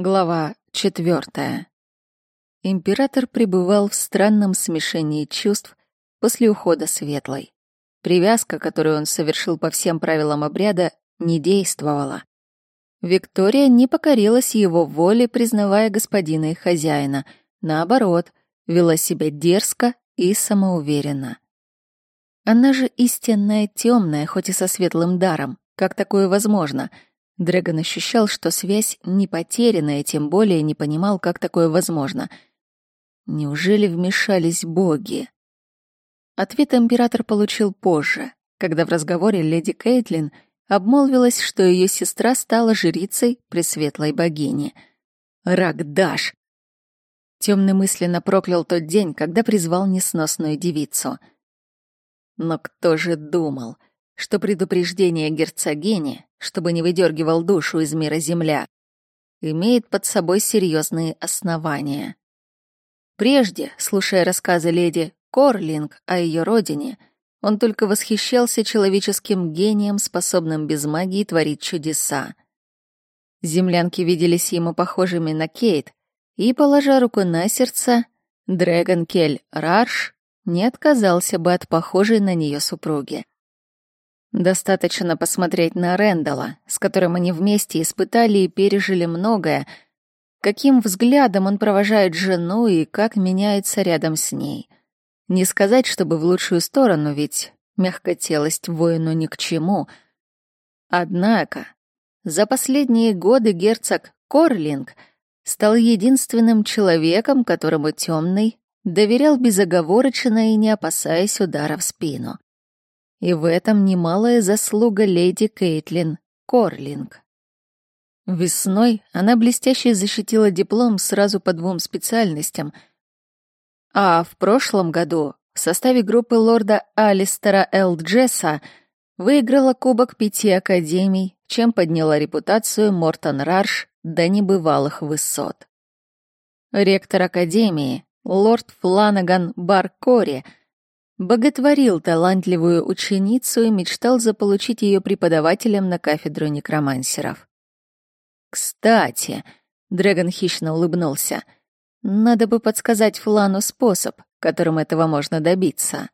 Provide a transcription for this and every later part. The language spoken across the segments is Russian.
Глава четвертая. Император пребывал в странном смешении чувств после ухода Светлой. Привязка, которую он совершил по всем правилам обряда, не действовала. Виктория не покорилась его воле, признавая господина и хозяина. Наоборот, вела себя дерзко и самоуверенно. Она же истинная темная, хоть и со светлым даром. Как такое возможно — Дрэгон ощущал, что связь не потеряна, и тем более не понимал, как такое возможно. Неужели вмешались боги? Ответ император получил позже, когда в разговоре леди Кейтлин обмолвилась, что ее сестра стала жрицей Пресветлой богини. Рагдаш! Темный мысленно проклял тот день, когда призвал несносную девицу. Но кто же думал — что предупреждение герцогини, чтобы не выдергивал душу из мира Земля, имеет под собой серьезные основания. Прежде, слушая рассказы леди Корлинг о ее родине, он только восхищался человеческим гением, способным без магии творить чудеса. Землянки виделись ему похожими на Кейт, и, положа руку на сердце, Дрэгон Кель Рарш не отказался бы от похожей на нее супруги. Достаточно посмотреть на Рэндала, с которым они вместе испытали и пережили многое, каким взглядом он провожает жену и как меняется рядом с ней. Не сказать, чтобы в лучшую сторону, ведь мягкотелость воину ни к чему. Однако за последние годы герцог Корлинг стал единственным человеком, которому темный доверял безоговорочно и не опасаясь удара в спину. И в этом немалая заслуга леди Кейтлин Корлинг. Весной она блестяще защитила диплом сразу по двум специальностям, а в прошлом году в составе группы лорда Алистера Эл Джесса выиграла Кубок Пяти Академий, чем подняла репутацию Мортон Рарш до небывалых высот. Ректор Академии, лорд Фланаган Баркори — боготворил талантливую ученицу и мечтал заполучить ее преподавателем на кафедру некромансеров. «Кстати», — Дрэгон хищно улыбнулся, — «надо бы подсказать Флану способ, которым этого можно добиться.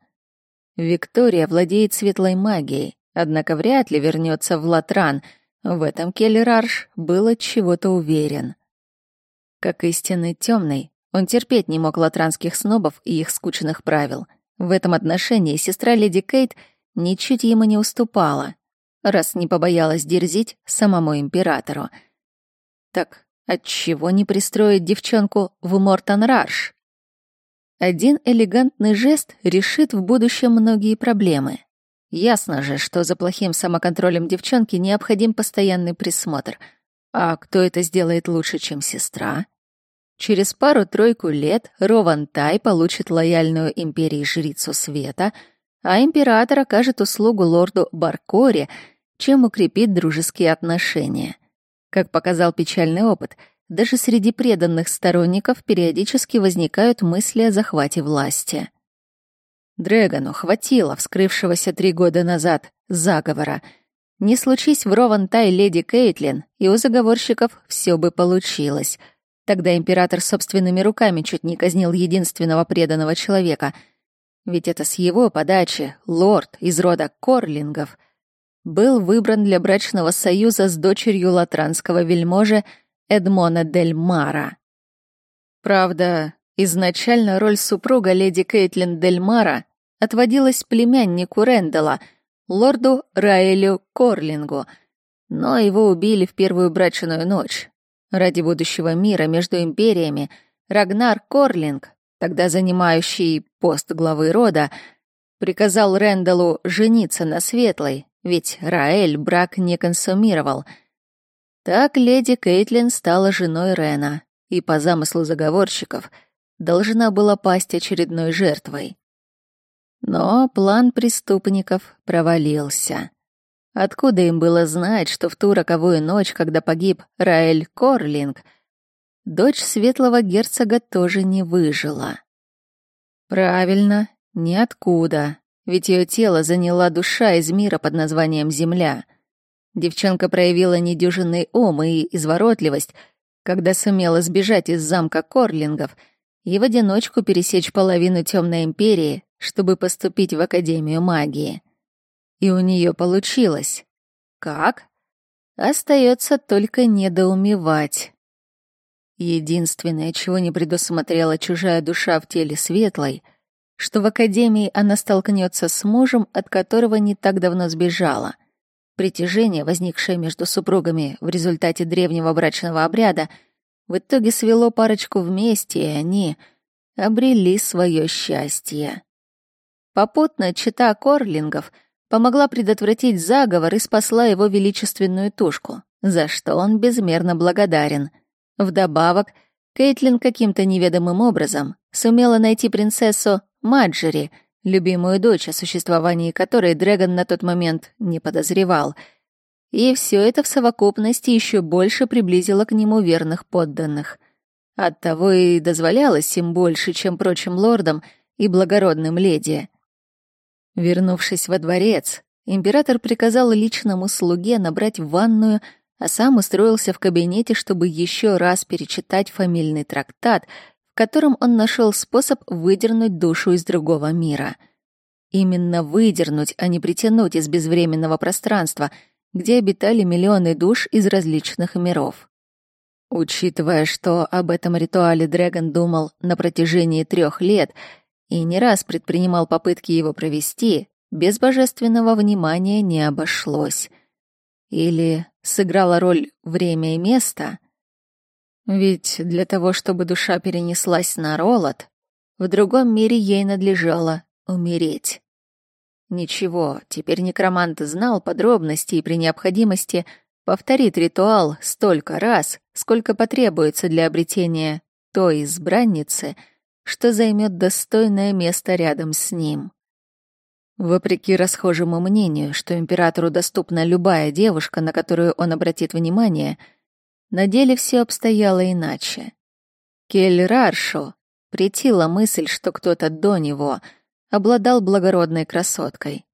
Виктория владеет светлой магией, однако вряд ли вернется в Латран, в этом Келлерарш был от чего-то уверен. Как истинный темный, он терпеть не мог латранских снобов и их скучных правил — в этом отношении сестра леди Кейт ничуть ему не уступала, раз не побоялась дерзить самому императору. Так отчего не пристроить девчонку в Мортон Рарш? Один элегантный жест решит в будущем многие проблемы. Ясно же, что за плохим самоконтролем девчонки необходим постоянный присмотр. А кто это сделает лучше, чем сестра? Через пару-тройку лет Ровантай получит лояльную империи жрицу света, а император окажет услугу лорду Баркоре, чем укрепит дружеские отношения. Как показал печальный опыт, даже среди преданных сторонников периодически возникают мысли о захвате власти. Дрэгону хватило вскрывшегося три года назад заговора. Не случись в Ровантай леди Кейтлин, и у заговорщиков все бы получилось — Тогда император собственными руками чуть не казнил единственного преданного человека. Ведь это с его подачи лорд из рода Корлингов был выбран для брачного союза с дочерью латранского вельможи Эдмона дель Мара. Правда, изначально роль супруга леди Кейтлин дель Мара отводилась племяннику Рэндала, лорду Раэлю Корлингу, но его убили в первую брачную ночь, Ради будущего мира между империями Рагнар Корлинг, тогда занимающий пост главы рода, приказал Рэндаллу жениться на Светлой, ведь Раэль брак не консумировал. Так леди Кейтлин стала женой Рена и, по замыслу заговорщиков, должна была пасть очередной жертвой. Но план преступников провалился. Откуда им было знать, что в ту роковую ночь, когда погиб Раэль Корлинг, дочь светлого герцога тоже не выжила? Правильно, ниоткуда, ведь ее тело заняла душа из мира под названием Земля. Девчонка проявила недюжинный ум и изворотливость, когда сумела сбежать из замка Корлингов и в одиночку пересечь половину Темной Империи, чтобы поступить в Академию магии. И у нее получилось. Как? Остается только недоумевать. Единственное, чего не предусмотрела чужая душа в теле светлой, что в академии она столкнется с мужем, от которого не так давно сбежала. Притяжение, возникшее между супругами в результате древнего брачного обряда, в итоге свело парочку вместе, и они обрели свое счастье. Попутно чита Корлингов помогла предотвратить заговор и спасла его величественную тушку, за что он безмерно благодарен — Вдобавок, Кейтлин каким-то неведомым образом сумела найти принцессу Маджери, любимую дочь, о существовании которой Дрэгон на тот момент не подозревал. И все это в совокупности еще больше приблизило к нему верных подданных. Оттого и дозволялось им больше, чем прочим лордам и благородным леди. Вернувшись во дворец, император приказал личному слуге набрать ванную а сам устроился в кабинете, чтобы еще раз перечитать фамильный трактат, в котором он нашел способ выдернуть душу из другого мира. Именно выдернуть, а не притянуть из безвременного пространства, где обитали миллионы душ из различных миров. Учитывая, что об этом ритуале Дрэгон думал на протяжении трех лет и не раз предпринимал попытки его провести, без божественного внимания не обошлось. Или сыграла роль время и место? Ведь для того, чтобы душа перенеслась на Ролот, в другом мире ей надлежало умереть. Ничего, теперь некромант знал подробности и при необходимости повторит ритуал столько раз, сколько потребуется для обретения той избранницы, что займет достойное место рядом с ним. Вопреки расхожему мнению, что императору доступна любая девушка, на которую он обратит внимание, на деле все обстояло иначе. Кель Раршо претила мысль, что кто-то до него обладал благородной красоткой.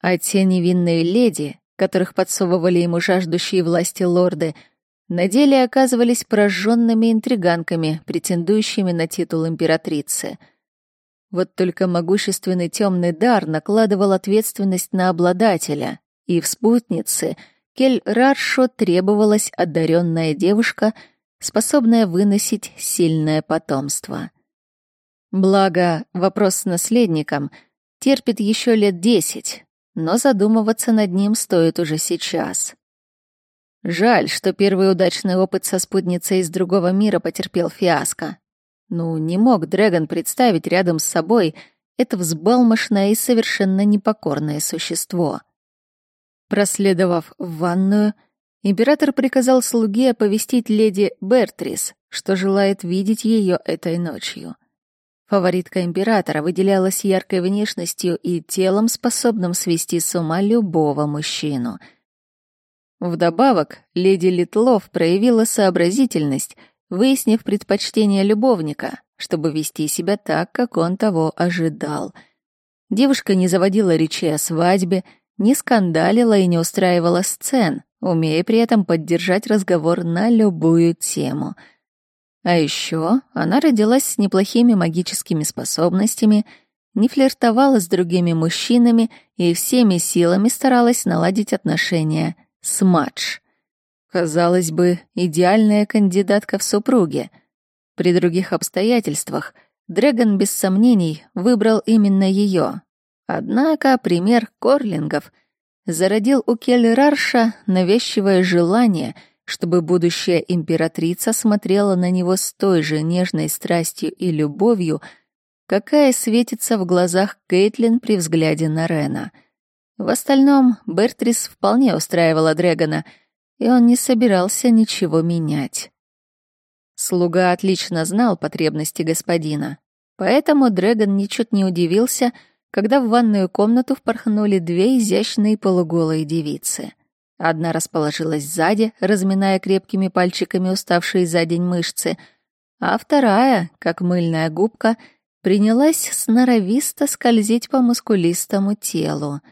А те невинные леди, которых подсовывали ему жаждущие власти лорды, на деле оказывались пораженными интриганками, претендующими на титул императрицы — вот только могущественный темный дар накладывал ответственность на обладателя, и в спутнице Кель Раршо требовалась одаренная девушка, способная выносить сильное потомство. Благо, вопрос с наследником терпит еще лет десять, но задумываться над ним стоит уже сейчас. Жаль, что первый удачный опыт со спутницей из другого мира потерпел фиаско. Ну, не мог Дрэгон представить рядом с собой это взбалмошное и совершенно непокорное существо. Проследовав в ванную, император приказал слуге оповестить леди Бертрис, что желает видеть ее этой ночью. Фаворитка императора выделялась яркой внешностью и телом, способным свести с ума любого мужчину. Вдобавок, леди Литлов проявила сообразительность — выяснив предпочтение любовника, чтобы вести себя так, как он того ожидал. Девушка не заводила речи о свадьбе, не скандалила и не устраивала сцен, умея при этом поддержать разговор на любую тему. А еще она родилась с неплохими магическими способностями, не флиртовала с другими мужчинами и всеми силами старалась наладить отношения с Мадж — Казалось бы, идеальная кандидатка в супруге. При других обстоятельствах Дрэгон без сомнений выбрал именно ее. Однако пример Корлингов зародил у Келли Рарша навязчивое желание, чтобы будущая императрица смотрела на него с той же нежной страстью и любовью, какая светится в глазах Кейтлин при взгляде на Рена. В остальном Бертрис вполне устраивала Дрэгона — и он не собирался ничего менять. Слуга отлично знал потребности господина, поэтому Дрэгон ничуть не удивился, когда в ванную комнату впорхнули две изящные полуголые девицы. Одна расположилась сзади, разминая крепкими пальчиками уставшие за день мышцы, а вторая, как мыльная губка, принялась сноровисто скользить по мускулистому телу —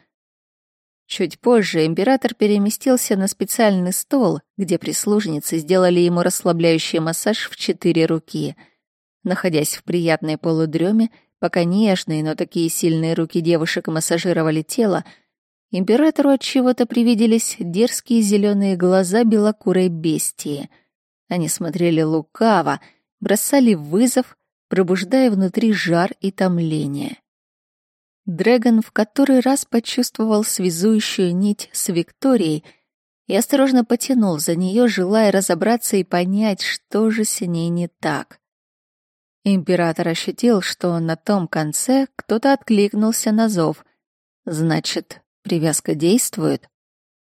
Чуть позже император переместился на специальный стол, где прислужницы сделали ему расслабляющий массаж в четыре руки. Находясь в приятной полудреме, пока нежные, но такие сильные руки девушек массажировали тело, императору от чего-то привиделись дерзкие зеленые глаза белокурой бестии. Они смотрели лукаво, бросали вызов, пробуждая внутри жар и томление. Дрэгон в который раз почувствовал связующую нить с Викторией и осторожно потянул за нее, желая разобраться и понять, что же с ней не так. Император ощутил, что на том конце кто-то откликнулся на зов. Значит, привязка действует?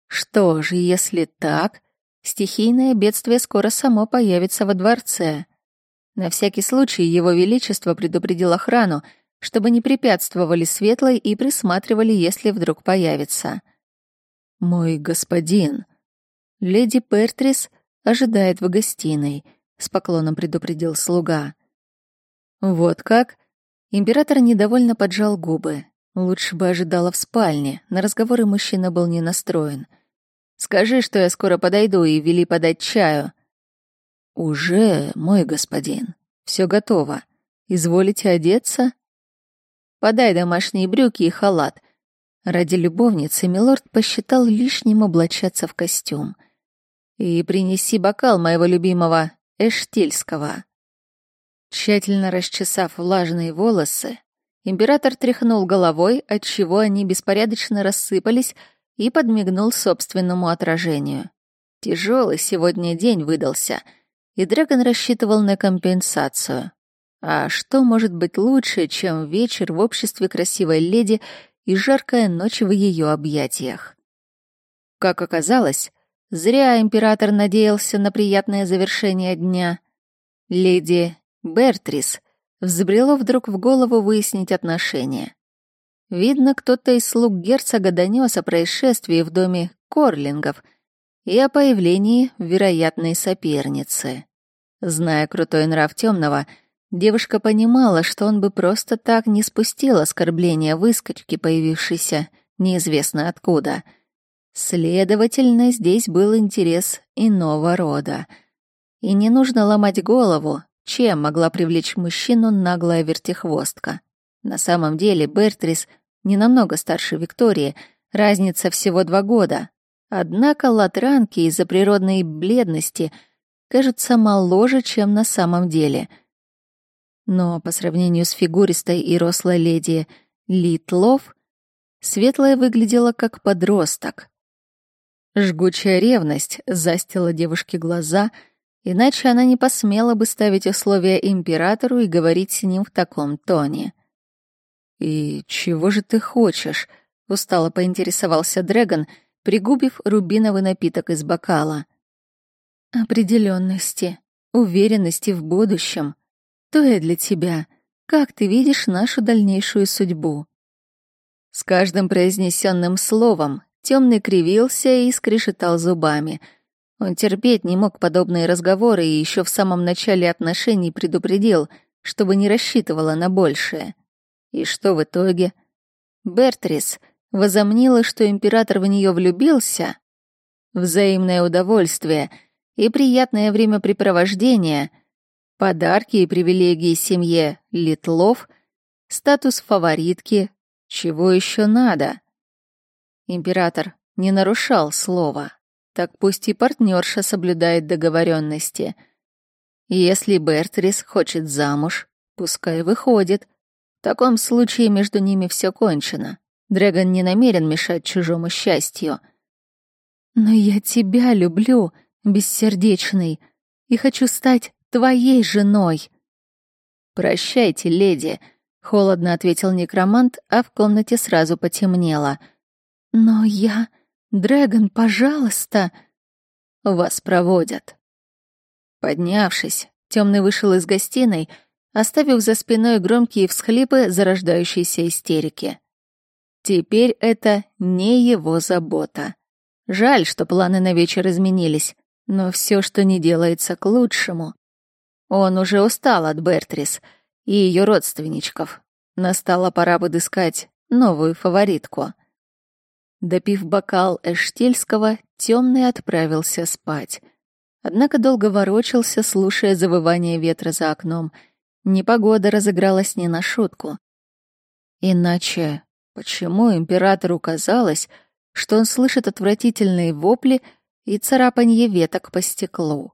Что же, если так, стихийное бедствие скоро само появится во дворце. На всякий случай его величество предупредил охрану, чтобы не препятствовали светлой и присматривали, если вдруг появится. «Мой господин!» «Леди Пертрис ожидает в гостиной», — с поклоном предупредил слуга. «Вот как?» Император недовольно поджал губы. Лучше бы ожидала в спальне, на разговоры мужчина был не настроен. «Скажи, что я скоро подойду и вели подать чаю». «Уже, мой господин, все готово. Изволите одеться?» Подай домашние брюки и халат. Ради любовницы милорд посчитал лишним облачаться в костюм. И принеси бокал моего любимого Эштильского. Тщательно расчесав влажные волосы, император тряхнул головой, отчего они беспорядочно рассыпались, и подмигнул собственному отражению. Тяжелый сегодня день выдался, и Дрэгон рассчитывал на компенсацию. А что может быть лучше, чем вечер в обществе красивой леди и жаркая ночь в ее объятиях? Как оказалось, зря император надеялся на приятное завершение дня. Леди Бертрис взбрело вдруг в голову выяснить отношения. Видно, кто-то из слуг герцога донес о происшествии в доме Корлингов и о появлении вероятной соперницы. Зная крутой нрав темного, Девушка понимала, что он бы просто так не спустил оскорбления выскочки, появившейся неизвестно откуда. Следовательно, здесь был интерес иного рода. И не нужно ломать голову, чем могла привлечь мужчину наглая вертихвостка. На самом деле Бертрис не намного старше Виктории, разница всего два года. Однако латранки из-за природной бледности кажутся моложе, чем на самом деле — но по сравнению с фигуристой и рослой леди Литлов, светлая выглядела как подросток. Жгучая ревность застила девушке глаза, иначе она не посмела бы ставить условия императору и говорить с ним в таком тоне. «И чего же ты хочешь?» — устало поинтересовался Дрэгон, пригубив рубиновый напиток из бокала. Определенности, уверенности в будущем, то я для тебя. Как ты видишь нашу дальнейшую судьбу?» С каждым произнесенным словом темный кривился и скрежетал зубами. Он терпеть не мог подобные разговоры и еще в самом начале отношений предупредил, чтобы не рассчитывала на большее. И что в итоге? Бертрис возомнила, что император в нее влюбился. Взаимное удовольствие и приятное времяпрепровождение Подарки и привилегии семье Литлов, статус фаворитки, чего еще надо? Император не нарушал слова, так пусть и партнерша соблюдает договоренности. Если Бертрис хочет замуж, пускай выходит. В таком случае между ними все кончено. Дрэгон не намерен мешать чужому счастью. «Но я тебя люблю, бессердечный, и хочу стать твоей женой. Прощайте, леди, холодно ответил некромант, а в комнате сразу потемнело. Но я, Дрэгон, пожалуйста, вас проводят. Поднявшись, темный вышел из гостиной, оставив за спиной громкие всхлипы зарождающейся истерики. Теперь это не его забота. Жаль, что планы на вечер изменились, но все, что не делается к лучшему. Он уже устал от Бертрис и ее родственничков. Настала пора подыскать новую фаворитку. Допив бокал Эштельского, темный отправился спать. Однако долго ворочался, слушая завывание ветра за окном. Непогода разыгралась не на шутку. Иначе почему императору казалось, что он слышит отвратительные вопли и царапанье веток по стеклу?